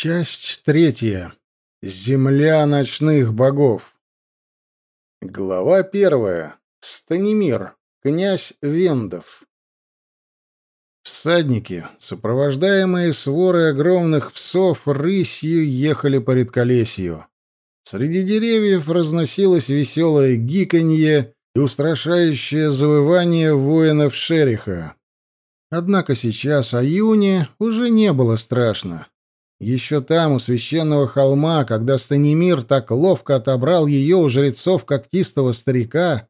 Часть третья. Земля ночных богов. Глава первая. Станимир, князь Вендов. Всадники, сопровождаемые сворой огромных псов, рысью ехали по редколесью. Среди деревьев разносилось веселое гиканье и устрашающее завывание воинов Шериха. Однако сейчас Аюне уже не было страшно. Еще там, у священного холма, когда Станимир так ловко отобрал ее у жрецов когтистого старика,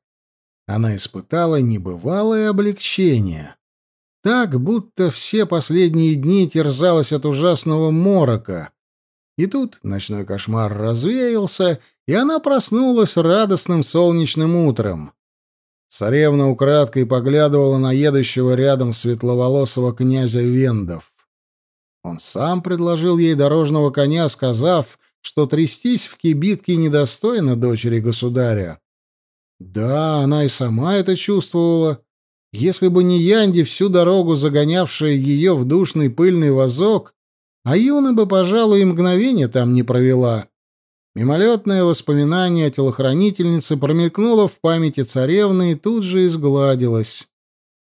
она испытала небывалое облегчение. Так, будто все последние дни терзалась от ужасного морока. И тут ночной кошмар развеялся, и она проснулась радостным солнечным утром. Царевна украдкой поглядывала на едущего рядом светловолосого князя Вендов. Он сам предложил ей дорожного коня, сказав, что трястись в кибитке недостойно дочери государя. Да, она и сама это чувствовала. Если бы не Янди, всю дорогу загонявшая ее в душный пыльный вазок, а Юна бы, пожалуй, и мгновение там не провела. Мимолетное воспоминание о телохранительнице промелькнуло в памяти царевны и тут же изгладилось.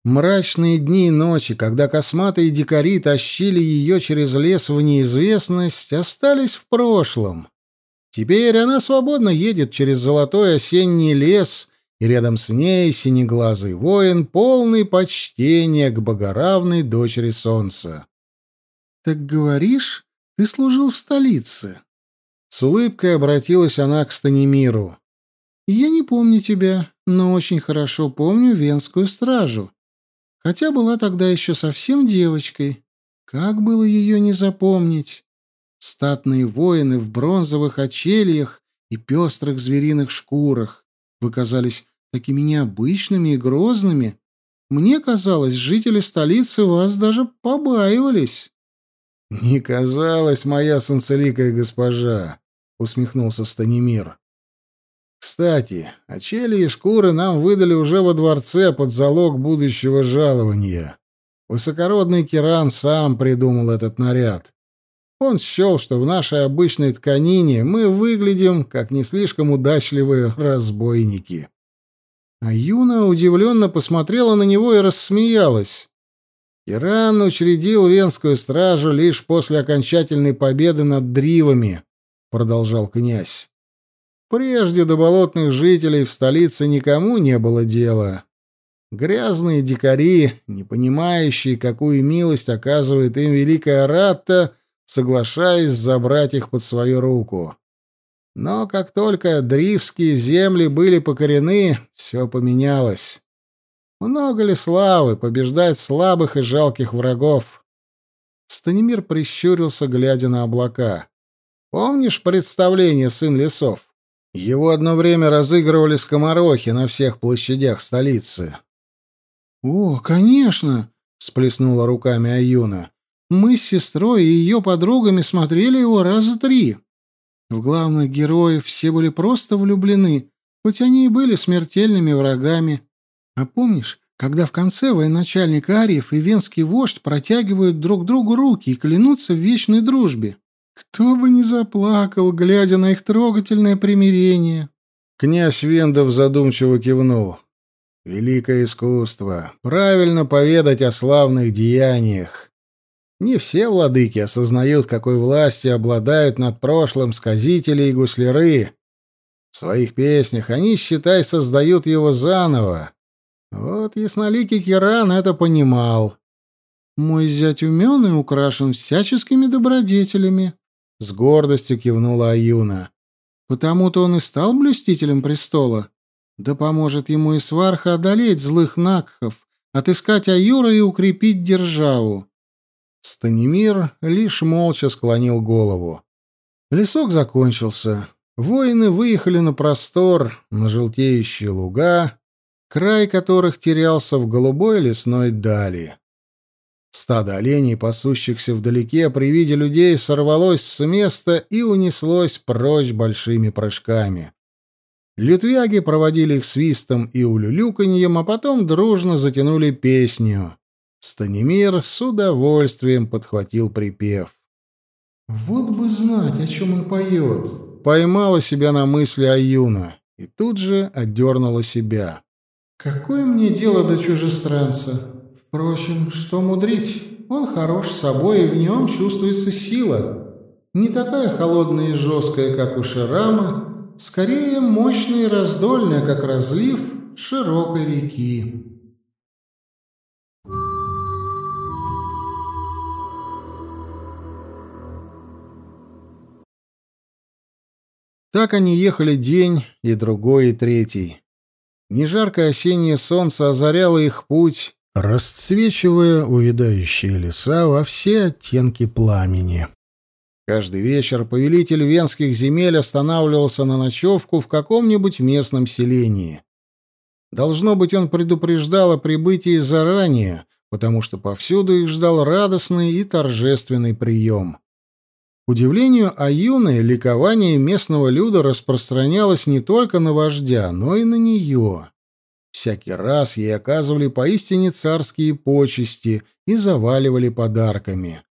Мрачные дни и ночи, когда косматые дикари тащили ее через лес в неизвестность, остались в прошлом. Теперь она свободно едет через золотой осенний лес, и рядом с ней синеглазый воин, полный почтения к богоравной дочери солнца. «Так говоришь, ты служил в столице?» С улыбкой обратилась она к Станимиру. «Я не помню тебя, но очень хорошо помню Венскую стражу хотя была тогда еще совсем девочкой. Как было ее не запомнить? Статные воины в бронзовых очельях и пестрых звериных шкурах. Вы казались такими необычными и грозными. Мне казалось, жители столицы вас даже побаивались. — Не казалось, моя санцеликая госпожа, — усмехнулся Станимир. Кстати, очели и шкуры нам выдали уже во дворце под залог будущего жалования. Высокородный Киран сам придумал этот наряд. Он счел, что в нашей обычной тканине мы выглядим как не слишком удачливые разбойники. А Юна удивленно посмотрела на него и рассмеялась. Иран учредил Венскую стражу лишь после окончательной победы над Дривами, продолжал князь. Прежде до болотных жителей в столице никому не было дела. Грязные дикари, не понимающие, какую милость оказывает им великая Ратта, соглашаясь забрать их под свою руку. Но как только дрифские земли были покорены, все поменялось. Много ли славы побеждать слабых и жалких врагов? Станимир прищурился, глядя на облака. Помнишь представление «Сын лесов»? Его одно время разыгрывали скоморохи на всех площадях столицы. «О, конечно!» — всплеснула руками Аюна. «Мы с сестрой и ее подругами смотрели его раза три. В главных героев все были просто влюблены, хоть они и были смертельными врагами. А помнишь, когда в конце военачальник Ариев и венский вождь протягивают друг другу руки и клянутся в вечной дружбе?» Кто бы не заплакал, глядя на их трогательное примирение. Князь Вендов задумчиво кивнул. Великое искусство. Правильно поведать о славных деяниях. Не все владыки осознают, какой властью обладают над прошлым сказители и гусляры. В своих песнях они, считай, создают его заново. Вот ясноликий Киран это понимал. Мой зять умен и украшен всяческими добродетелями, — с гордостью кивнула Аюна. «Потому-то он и стал блюстителем престола. Да поможет ему и сварха одолеть злых накхов, отыскать Аюра и укрепить державу». Станимир лишь молча склонил голову. Лесок закончился. Воины выехали на простор, на желтеющие луга, край которых терялся в голубой лесной дали. Стадо оленей, пасущихся вдалеке, при виде людей сорвалось с места и унеслось прочь большими прыжками. Лютвяги проводили их свистом и улюлюканьем, а потом дружно затянули песню. Станимир с удовольствием подхватил припев. Вот бы знать, о чем он поет. Поймала себя на мысли Аюна и тут же отдернула себя. Какое мне дело до чужестранца? Впрочем, что мудрить? Он хорош собой, и в нем чувствуется сила. Не такая холодная и жесткая, как у Ширама, скорее мощная и раздольная, как разлив широкой реки. Так они ехали день, и другой, и третий. Нежаркое осеннее солнце озаряло их путь, расцвечивая увядающие леса во все оттенки пламени. Каждый вечер повелитель венских земель останавливался на ночевку в каком-нибудь местном селении. Должно быть, он предупреждал о прибытии заранее, потому что повсюду их ждал радостный и торжественный прием. К удивлению Аюны, ликование местного люда распространялось не только на вождя, но и на нее. Всякий раз ей оказывали поистине царские почести и заваливали подарками.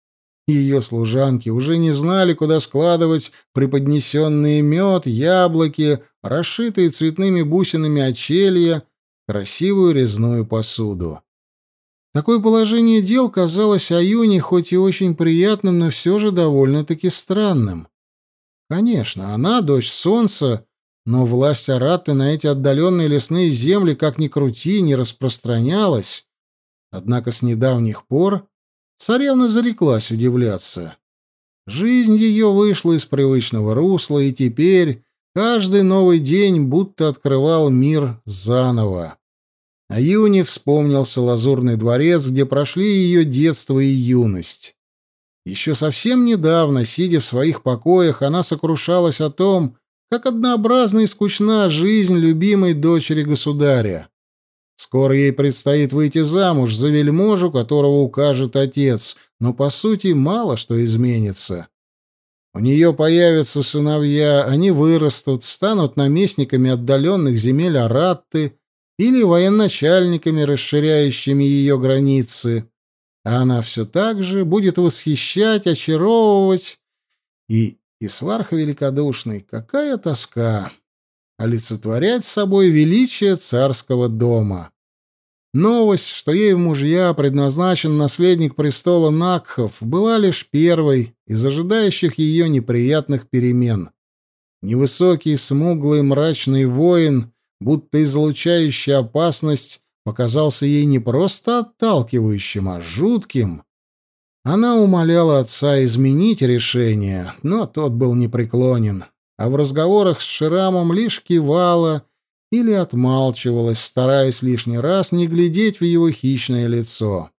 Ее служанки уже не знали, куда складывать преподнесенные мед, яблоки, расшитые цветными бусинами очелья, красивую резную посуду. Такое положение дел казалось Аюне хоть и очень приятным, но все же довольно-таки странным. Конечно, она дочь солнца, но власть Араты на эти отдаленные лесные земли, как ни крути, не распространялась. Однако с недавних пор царевна зареклась удивляться. Жизнь ее вышла из привычного русла, и теперь каждый новый день будто открывал мир заново. А Юне вспомнился лазурный дворец, где прошли ее детство и юность. Еще совсем недавно, сидя в своих покоях, она сокрушалась о том, как однообразна и скучна жизнь любимой дочери государя. Скоро ей предстоит выйти замуж за вельможу, которого укажет отец, но, по сути, мало что изменится. У нее появятся сыновья, они вырастут, станут наместниками отдаленных земель Аратты, или военачальниками, расширяющими ее границы, а она все так же будет восхищать, очаровывать. И Исварха великодушный, какая тоска! Олицетворять собой величие царского дома. Новость, что ей в мужья предназначен наследник престола Накхов, была лишь первой из ожидающих ее неприятных перемен. Невысокий, смуглый, мрачный воин будто излучающий опасность, показался ей не просто отталкивающим, а жутким. Она умоляла отца изменить решение, но тот был непреклонен, а в разговорах с Ширамом лишь кивала или отмалчивалась, стараясь лишний раз не глядеть в его хищное лицо.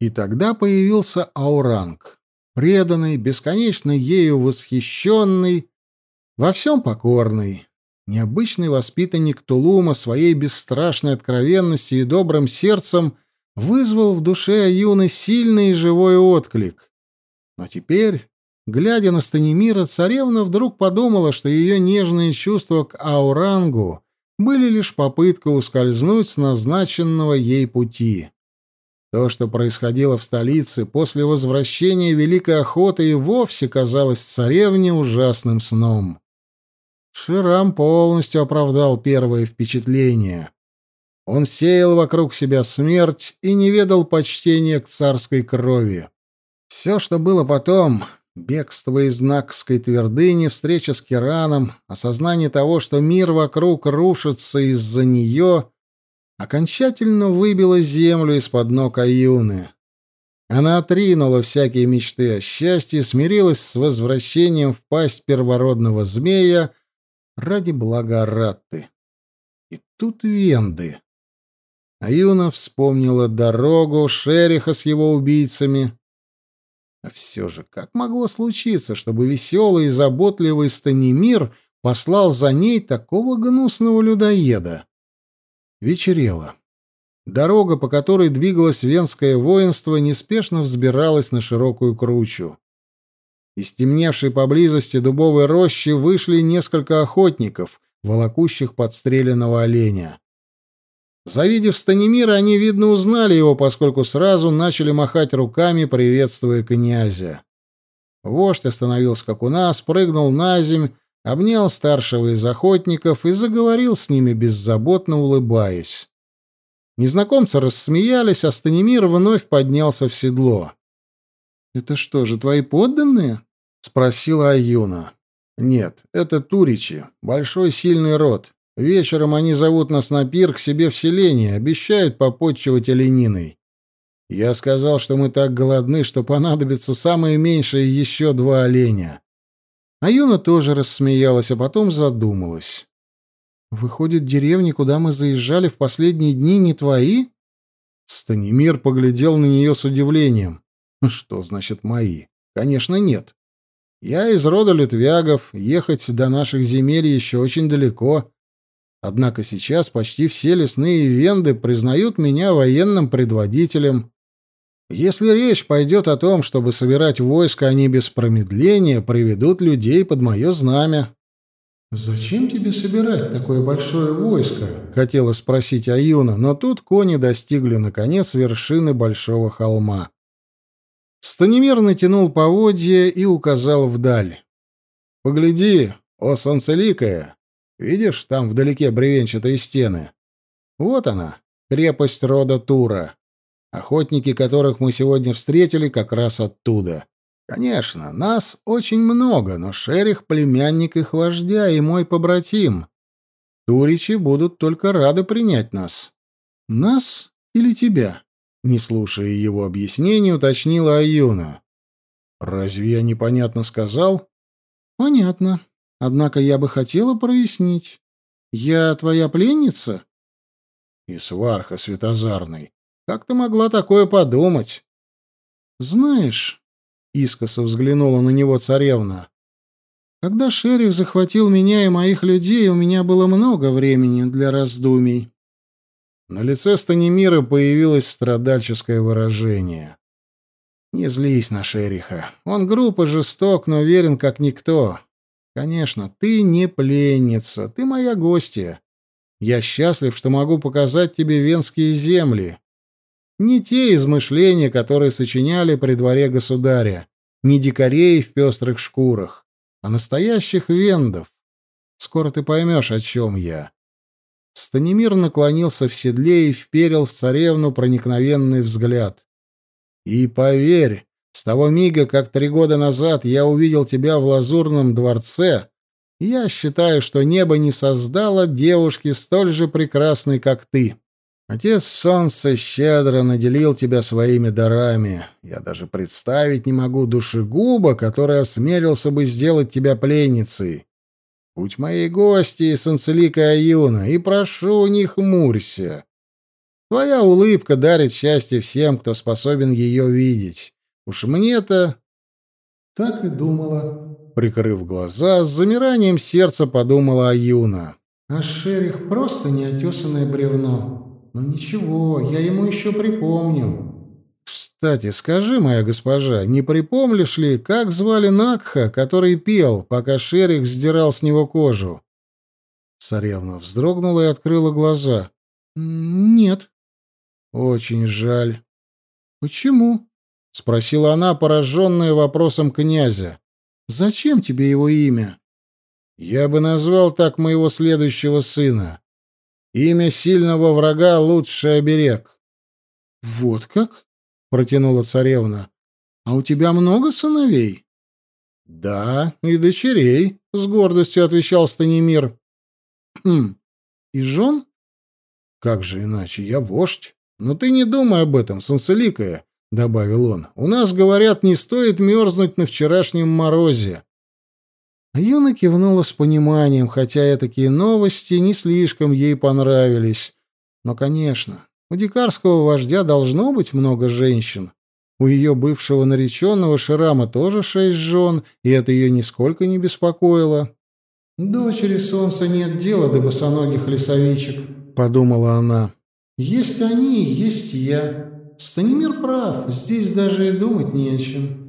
И тогда появился Ауранг, преданный, бесконечно ею восхищенный, во всем покорный, Необычный воспитанник Тулума своей бесстрашной откровенностью и добрым сердцем вызвал в душе Аюны сильный и живой отклик. Но теперь, глядя на Станимира, царевна вдруг подумала, что ее нежные чувства к Аурангу были лишь попыткой ускользнуть с назначенного ей пути. То, что происходило в столице после возвращения Великой Охоты, и вовсе казалось царевне ужасным сном. Ширам полностью оправдал первое впечатление. Он сеял вокруг себя смерть и не ведал почтения к царской крови. Все, что было потом — бегство из Накской твердыни, встреча с Кираном, осознание того, что мир вокруг рушится из-за нее — окончательно выбило землю из-под ног Аюны. Она отринула всякие мечты о счастье, смирилась с возвращением в пасть первородного змея — ради блага Ратты. И тут венды. Аюна вспомнила дорогу, Шериха с его убийцами. А все же, как могло случиться, чтобы веселый и заботливый Станимир послал за ней такого гнусного людоеда? Вечерело. Дорога, по которой двигалось венское воинство, неспешно взбиралась на широкую кручу. Из темневшей поблизости дубовой рощи вышли несколько охотников, волокущих подстреленного оленя. Завидев Станимира, они, видно, узнали его, поскольку сразу начали махать руками, приветствуя князя. Вождь остановил скакуна, спрыгнул на земь, обнял старшего из охотников и заговорил с ними, беззаботно улыбаясь. Незнакомцы рассмеялись, а Станимир вновь поднялся в седло. «Это что же, твои подданные?» — спросила Аюна. «Нет, это туричи, большой сильный род. Вечером они зовут нас на пир к себе в селение, обещают попотчевать олениной. Я сказал, что мы так голодны, что понадобится самое меньшее еще два оленя. А Юна тоже рассмеялась, а потом задумалась. Выходит, деревни, куда мы заезжали в последние дни, не твои? Станимир поглядел на нее с удивлением. Что значит мои? Конечно, нет. Я из рода литвягов, ехать до наших земель еще очень далеко. Однако сейчас почти все лесные венды признают меня военным предводителем. Если речь пойдет о том, чтобы собирать войско, они без промедления приведут людей под мое знамя. «Зачем тебе собирать такое большое войско?» — хотела спросить Аюна, но тут кони достигли, наконец, вершины большого холма. Станимир натянул поводья и указал вдаль. «Погляди, о солнцеликая! Видишь, там вдалеке бревенчатые стены? Вот она, крепость рода Тура. Охотники, которых мы сегодня встретили, как раз оттуда. Конечно, нас очень много, но Шерих — племянник их вождя и мой побратим. Туричи будут только рады принять нас. Нас или тебя? Не слушая его объяснений, уточнила Аюна. Разве я непонятно сказал? Понятно. Однако я бы хотела прояснить. Я твоя пленница? И сварха светозарный. Как ты могла такое подумать? Знаешь, искоса взглянула на него царевна. Когда Шерих захватил меня и моих людей, у меня было много времени для раздумий. На лице Станимира появилось страдальческое выражение. «Не злись на Шериха. Он груб и жесток, но верен как никто. Конечно, ты не пленница, ты моя гостья. Я счастлив, что могу показать тебе венские земли. Не те измышления, которые сочиняли при дворе государя, не дикарей в пестрых шкурах, а настоящих вендов. Скоро ты поймешь, о чем я. Станимир наклонился в седле и вперил в царевну проникновенный взгляд. И поверь, с того мига, как три года назад я увидел тебя в лазурном дворце, я считаю, что небо не создало девушки столь же прекрасной, как ты. Отец Солнца щедро наделил тебя своими дарами. Я даже представить не могу душегуба, который осмелился бы сделать тебя пленницей. Будь моей гостьей, Санцелика Аюна, и прошу, не хмурься. Твоя улыбка дарит счастье всем, кто способен ее видеть. Уж мне-то... Так и думала. Прикрыв глаза, с замиранием сердца подумала Аюна. А Шерих просто неотесанное бревно. Ну ничего, я ему еще припомню. Кстати, скажи, моя госпожа, не припомнишь ли, как звали Накха, который пел, пока Шерих сдирал с него кожу? Царевна вздрогнула и открыла глаза. Нет. Очень жаль. Почему? Спросила она, пораженная вопросом князя. Зачем тебе его имя? Я бы назвал так моего следующего сына. Имя сильного врага — лучший оберег. — Вот как? — протянула царевна. — А у тебя много сыновей? — Да, и дочерей, — с гордостью отвечал Станимир. — Хм, и жен? — Как же иначе, я вождь. Но ты не думай об этом, Санцеликая, — добавил он. — У нас, говорят, не стоит мерзнуть на вчерашнем морозе. Юна кивнула с пониманием, хотя и такие новости не слишком ей понравились. Но, конечно, у дикарского вождя должно быть много женщин. У ее бывшего нареченного Ширама тоже шесть жен, и это ее нисколько не беспокоило. «Дочери солнца нет дела до босоногих лесовичек», — подумала она. «Есть они, есть я. Станимир прав, здесь даже и думать не о чем».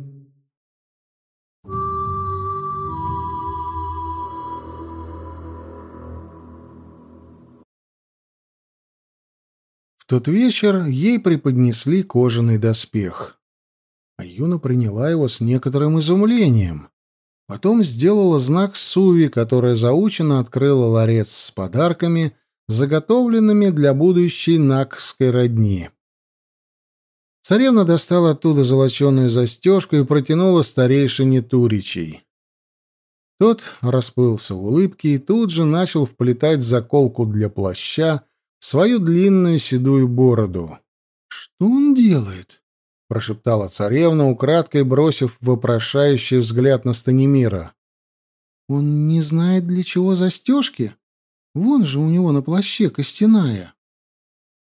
В тот вечер ей преподнесли кожаный доспех. А Юна приняла его с некоторым изумлением. Потом сделала знак Суви, которая заученно открыла ларец с подарками, заготовленными для будущей накской родни. Царевна достала оттуда золоченую застежку и протянула старейшине Туричей. Тот расплылся в улыбке и тут же начал вплетать заколку для плаща в свою длинную седую бороду. «Что он делает?» — прошептала царевна, украдкой бросив вопрошающий взгляд на Станимира. «Он не знает, для чего застежки? Вон же у него на плаще костяная».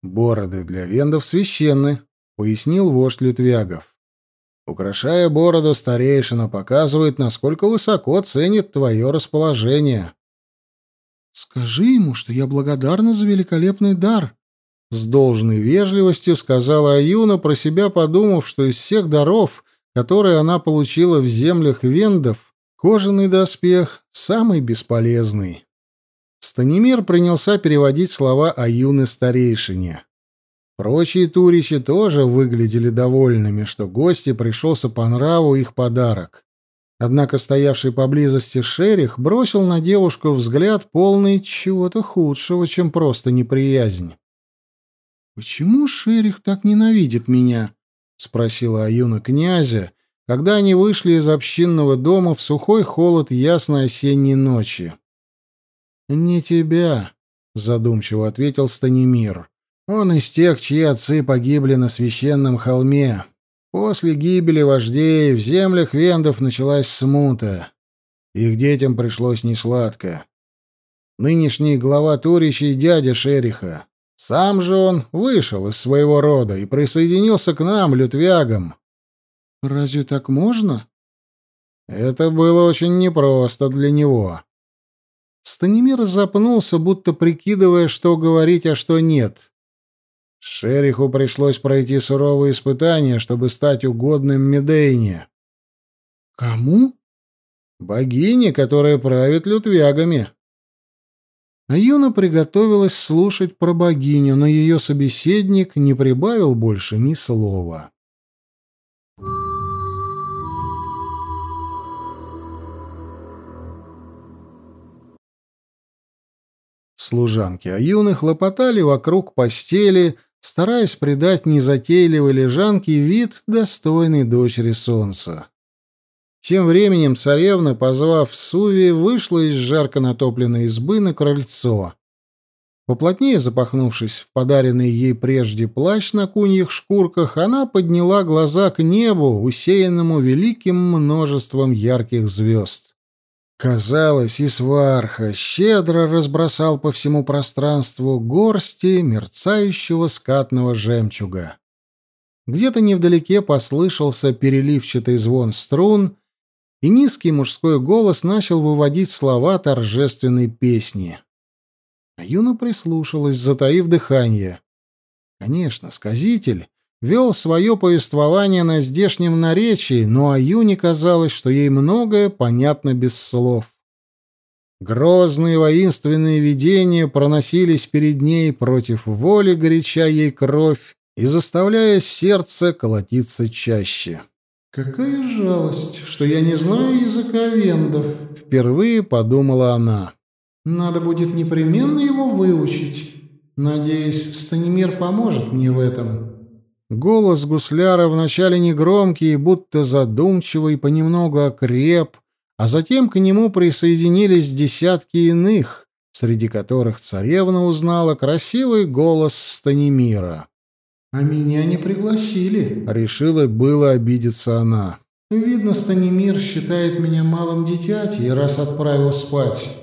«Бороды для вендов священны», — пояснил вождь Лютвягов. «Украшая бороду, старейшина показывает, насколько высоко ценит твое расположение». «Скажи ему, что я благодарна за великолепный дар», с должной вежливостью сказала Аюна, про себя подумав, что из всех даров, которые она получила в землях вендов, кожаный доспех самый бесполезный. Станимир принялся переводить слова Аюны старейшине. Прочие туричи тоже выглядели довольными, что гости пришелся по нраву их подарок. Однако стоявший поблизости шерих бросил на девушку взгляд полный чего-то худшего, чем просто неприязнь. «Почему Шерих так ненавидит меня?» — спросила Аюна князя, когда они вышли из общинного дома в сухой холод ясной осенней ночи. «Не тебя», — задумчиво ответил Станимир. «Он из тех, чьи отцы погибли на священном холме. После гибели вождей в землях вендов началась смута. Их детям пришлось несладко. Нынешний глава Туричей — дядя Шериха. Сам же он вышел из своего рода и присоединился к нам, лютвягам. Разве так можно? Это было очень непросто для него. Станимир запнулся, будто прикидывая, что говорить, а что нет. Шериху пришлось пройти суровые испытания, чтобы стать угодным Медейне. Кому? Богине, которая правит лютвягами. А Юна приготовилась слушать про богиню, но ее собеседник не прибавил больше ни слова. Служанки Аюны хлопотали вокруг постели, стараясь придать незатейливой лежанке вид, достойный дочери солнца. Тем временем царевна, позвав Суви, вышла из жарко натопленной избы на крыльцо. Поплотнее запахнувшись в подаренный ей прежде плащ на куньих шкурках, она подняла глаза к небу, усеянному великим множеством ярких звезд. Казалось, Исварха щедро разбросал по всему пространству горсти мерцающего скатного жемчуга. Где-то невдалеке послышался переливчатый звон струн, и низкий мужской голос начал выводить слова торжественной песни. А Юна прислушалась, затаив дыхание. Конечно, сказитель вел свое повествование на здешнем наречии, но Аюне казалось, что ей многое понятно без слов. Грозные воинственные видения проносились перед ней против воли, горяча ей кровь и заставляя сердце колотиться чаще. «Какая жалость, что я не знаю языка вендов», — впервые подумала она. «Надо будет непременно его выучить. Надеюсь, Станимир поможет мне в этом». Голос гусляра вначале негромкий, будто задумчивый, понемногу окреп, а затем к нему присоединились десятки иных, среди которых царевна узнала красивый голос Станимира. «А меня не пригласили», — решила было обидеться она. «Видно, Станимир считает меня малым дитятей, раз отправил спать.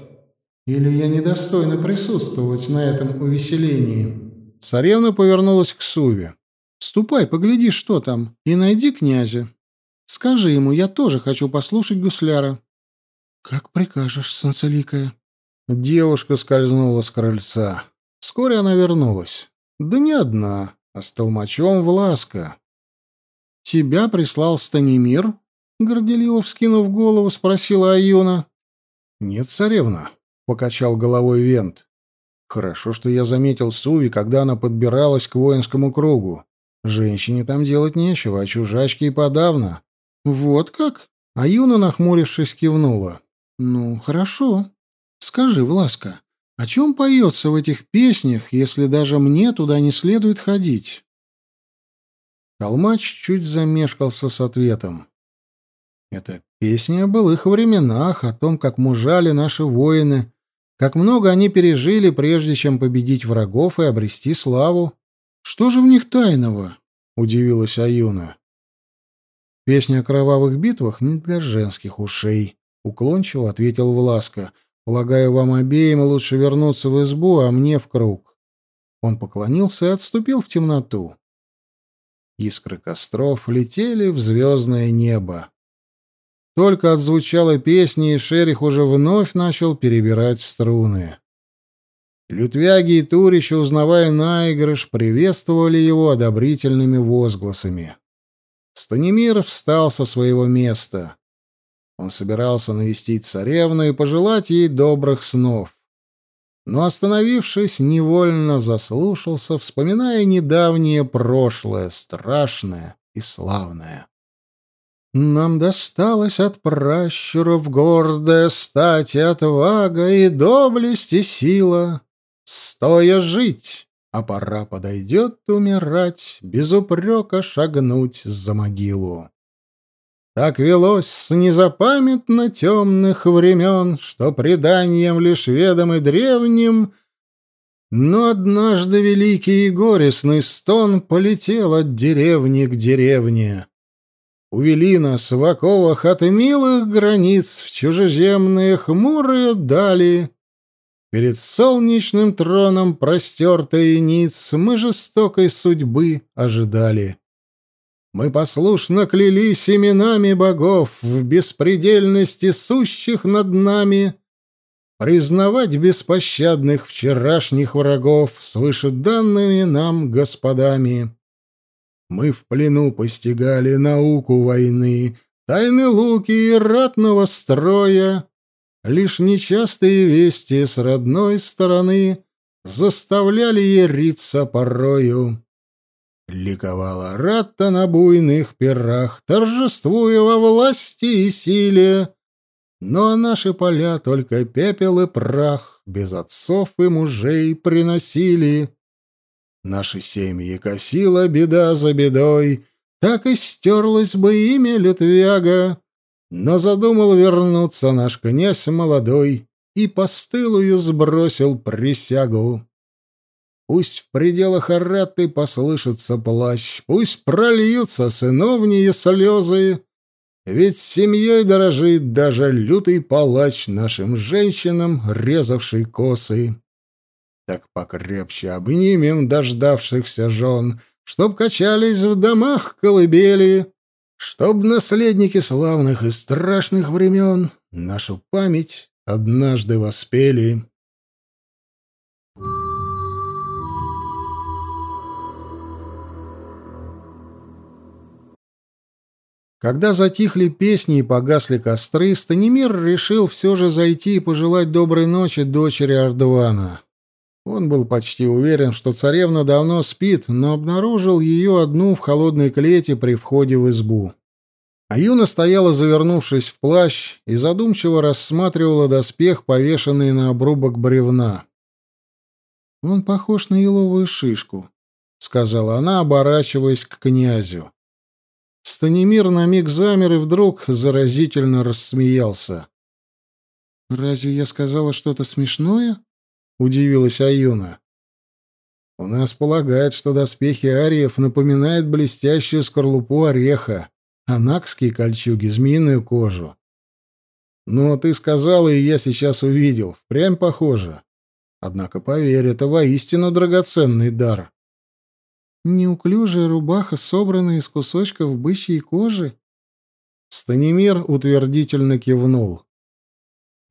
Или я недостойна присутствовать на этом увеселении?» Царевна повернулась к Суве. «Ступай, погляди, что там, и найди князя. Скажи ему, я тоже хочу послушать гусляра». «Как прикажешь, Санцеликая». Девушка скользнула с крыльца. Вскоре она вернулась. Да не одна а с толмачом Власка. «Тебя прислал Станимир?» — горделиво вскинув голову, спросила Аюна. «Нет, царевна», — покачал головой Вент. «Хорошо, что я заметил Суви, когда она подбиралась к воинскому кругу. Женщине там делать нечего, а чужачке и подавно. Вот как? А Юна, нахмурившись, кивнула. Ну, хорошо. Скажи, Власка, о чем поется в этих песнях, если даже мне туда не следует ходить? Калмач чуть замешкался с ответом. Это песня о былых временах, о том, как мужали наши воины, как много они пережили, прежде чем победить врагов и обрести славу. Что же в них тайного? удивилась Аюна. Песня о кровавых битвах не для женских ушей, уклончиво ответил Власка. Полагаю, вам обеим лучше вернуться в избу, а мне в круг. Он поклонился и отступил в темноту. Искры костров летели в звездное небо. Только отзвучала песня, и Шерих уже вновь начал перебирать струны. Лютвяги и Туричи, узнавая наигрыш, приветствовали его одобрительными возгласами. Станимир встал со своего места. Он собирался навестить царевну и пожелать ей добрых снов. Но, остановившись, невольно заслушался, вспоминая недавнее прошлое, страшное и славное. Нам досталось от пращуров гордая стать и отвага, и доблесть, и сила. Стоя жить, а пора подойдет умирать, без упрека шагнуть за могилу. Так велось с незапамятно темных времен, что преданием лишь ведом и древним, но однажды великий и горестный стон полетел от деревни к деревне. Увели нас в оковах от милых границ в чужеземные хмурые дали. Перед солнечным троном простертые ниц мы жестокой судьбы ожидали. Мы послушно клялись именами богов в беспредельности сущих над нами, признавать беспощадных вчерашних врагов свыше данными нам господами. Мы в плену постигали науку войны, тайны луки и ратного строя. Лишь нечастые вести с родной стороны заставляли ериться порою. Ликовала Ратта на буйных пирах, торжествуя во власти и силе. Но наши поля только пепел и прах без отцов и мужей приносили. Наши семьи косила беда за бедой, так и стерлось бы имя Лютвяга. Но задумал вернуться наш князь молодой и постылую сбросил присягу. Пусть в пределах Араты послышится плащ, пусть прольются сыновние слезы, ведь семьей дорожит даже лютый палач нашим женщинам, резавший косы так покрепче обнимем дождавшихся жен, чтоб качались в домах колыбели, чтоб наследники славных и страшных времен нашу память однажды воспели. Когда затихли песни и погасли костры, Станимир решил все же зайти и пожелать доброй ночи дочери Ардуана. Он был почти уверен, что царевна давно спит, но обнаружил ее одну в холодной клете при входе в избу. А Юна стояла, завернувшись в плащ, и задумчиво рассматривала доспех, повешенный на обрубок бревна. «Он похож на еловую шишку», — сказала она, оборачиваясь к князю. Станимир на миг замер и вдруг заразительно рассмеялся. «Разве я сказала что-то смешное?» Удивилась Аюна. У нас полагают, что доспехи ариев напоминают блестящую скорлупу ореха, а накские кольчуги — змеиную кожу. Ну, ты сказала, и я сейчас увидел. Впрямь похоже. Однако, поверь, это воистину драгоценный дар. Неуклюжая рубаха, собранная из кусочков бычьей кожи? Станимир утвердительно кивнул.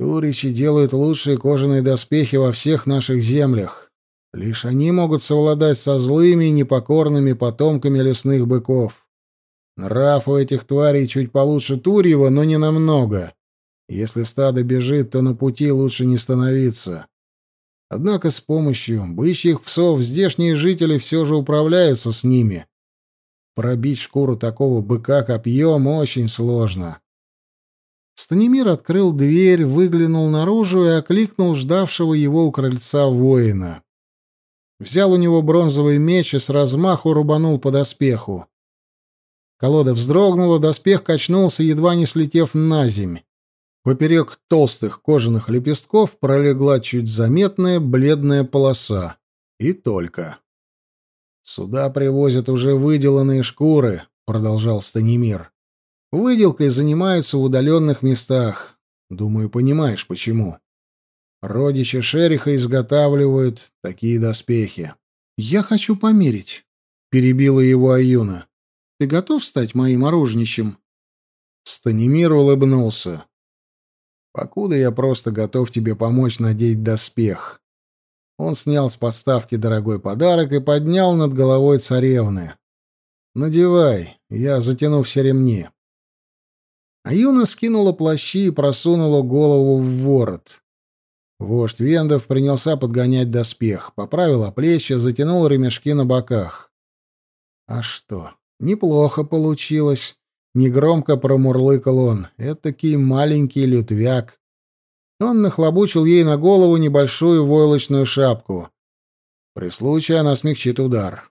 Туричи делают лучшие кожаные доспехи во всех наших землях. Лишь они могут совладать со злыми и непокорными потомками лесных быков. Нрав у этих тварей чуть получше Турьева, но не намного. Если стадо бежит, то на пути лучше не становиться. Однако с помощью бычьих псов здешние жители все же управляются с ними, пробить шкуру такого быка копьем очень сложно. Станимир открыл дверь, выглянул наружу и окликнул ждавшего его у крыльца воина. Взял у него бронзовый меч и с размаху рубанул по доспеху. Колода вздрогнула, доспех качнулся, едва не слетев на земь. Поперек толстых кожаных лепестков пролегла чуть заметная бледная полоса. И только. «Сюда привозят уже выделанные шкуры», — продолжал Станимир. «Выделкой занимаются в удаленных местах. Думаю, понимаешь, почему. Родичи шериха изготавливают такие доспехи». «Я хочу померить», — перебила его Аюна. «Ты готов стать моим оружничем?» Станимир улыбнулся. Покуда я просто готов тебе помочь надеть доспех. Он снял с подставки дорогой подарок и поднял над головой царевны. Надевай, я затяну все ремни. А Юна скинула плащи и просунула голову в ворот. Вождь Вендов принялся подгонять доспех, поправил плечи, затянул ремешки на боках. А что, неплохо получилось. Негромко промурлыкал он. Этакий маленький лютвяк. Он нахлобучил ей на голову небольшую войлочную шапку. При случае она смягчит удар.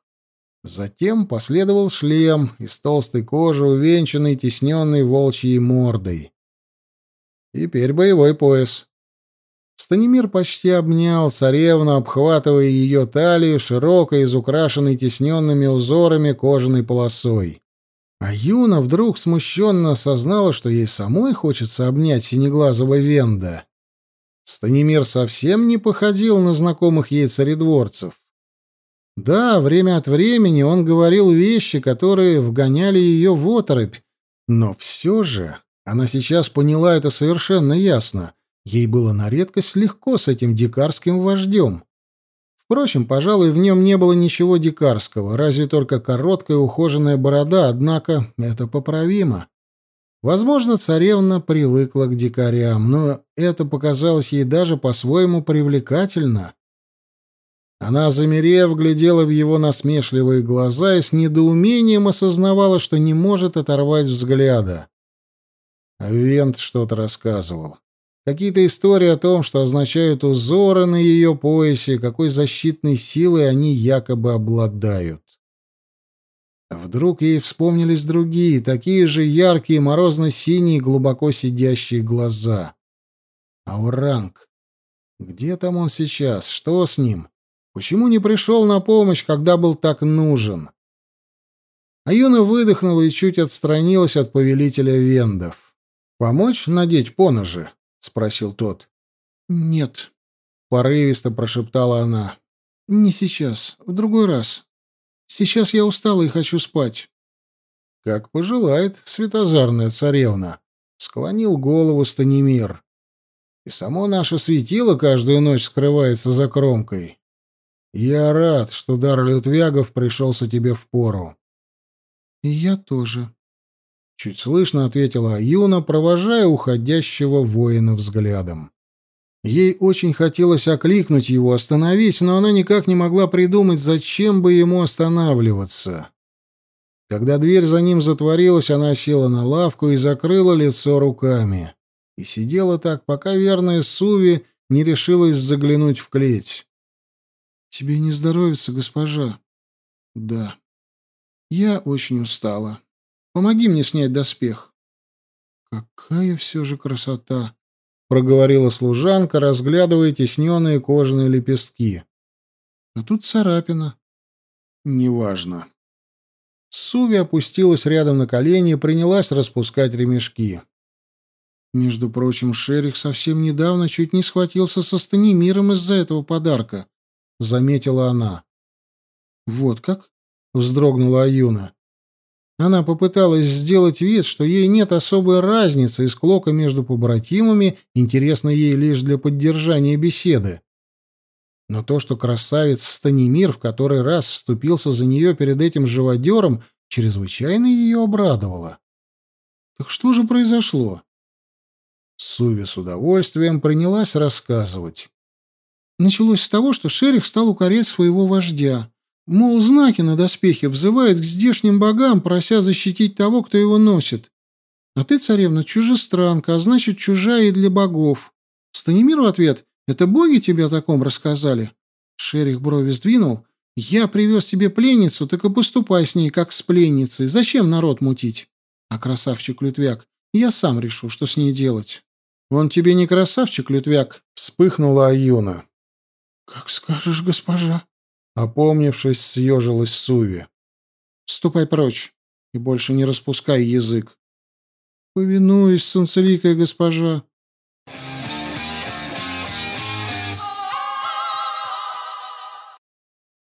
Затем последовал шлем из толстой кожи, увенчанный тесненной волчьей мордой. Теперь боевой пояс. Станимир почти обнял царевну, обхватывая ее талию широкой, изукрашенной тесненными узорами кожаной полосой. А Юна вдруг смущенно осознала, что ей самой хочется обнять синеглазого Венда. Станимир совсем не походил на знакомых ей царедворцев. Да, время от времени он говорил вещи, которые вгоняли ее в оторопь, но все же она сейчас поняла это совершенно ясно. Ей было на редкость легко с этим дикарским вождем. Впрочем, пожалуй, в нем не было ничего дикарского, разве только короткая ухоженная борода, однако это поправимо. Возможно, царевна привыкла к дикарям, но это показалось ей даже по-своему привлекательно. Она, замерев, глядела в его насмешливые глаза и с недоумением осознавала, что не может оторвать взгляда. Вент что-то рассказывал. Какие-то истории о том, что означают узоры на ее поясе, какой защитной силой они якобы обладают. Вдруг ей вспомнились другие, такие же яркие, морозно-синие, глубоко сидящие глаза. Ауранг. Где там он сейчас? Что с ним? Почему не пришел на помощь, когда был так нужен? Аюна выдохнула и чуть отстранилась от повелителя вендов. «Помочь надеть поножи?» — спросил тот. «Нет», — порывисто прошептала она. «Не сейчас, в другой раз. Сейчас я устала и хочу спать». «Как пожелает светозарная царевна», — склонил голову Станимир. «И само наше светило каждую ночь скрывается за кромкой. Я рад, что дар Лютвягов пришелся тебе в пору». «И я тоже», Чуть слышно ответила Аюна, провожая уходящего воина взглядом. Ей очень хотелось окликнуть его, остановить, но она никак не могла придумать, зачем бы ему останавливаться. Когда дверь за ним затворилась, она села на лавку и закрыла лицо руками. И сидела так, пока верная Суви не решилась заглянуть в клеть. «Тебе не здоровится, госпожа?» «Да». «Я очень устала». Помоги мне снять доспех. Какая все же красота, проговорила служанка, разглядывая тесненные кожаные лепестки. А тут царапина. Неважно. Суви опустилась рядом на колени и принялась распускать ремешки. Между прочим, Шерих совсем недавно чуть не схватился со Станимиром из-за этого подарка, — заметила она. — Вот как? — вздрогнула Аюна. Она попыталась сделать вид, что ей нет особой разницы, и склока между побратимами интересна ей лишь для поддержания беседы. Но то, что красавец Станимир в который раз вступился за нее перед этим живодером, чрезвычайно ее обрадовало. Так что же произошло? Суви с удовольствием принялась рассказывать. Началось с того, что Шерих стал укорять своего вождя. Мол, знаки на доспехе взывают к здешним богам, прося защитить того, кто его носит. А ты, царевна, чужестранка, а значит, чужая и для богов. Станимир в ответ, это боги тебе о таком рассказали? Шерих брови сдвинул. Я привез тебе пленницу, так и поступай с ней, как с пленницей. Зачем народ мутить? А красавчик Лютвяк, я сам решу, что с ней делать. Он тебе не красавчик, Лютвяк, вспыхнула Аюна. Как скажешь, госпожа. Опомнившись, съежилась Суви. Ступай прочь и больше не распускай язык. «Повинуюсь, солнцеликая госпожа!»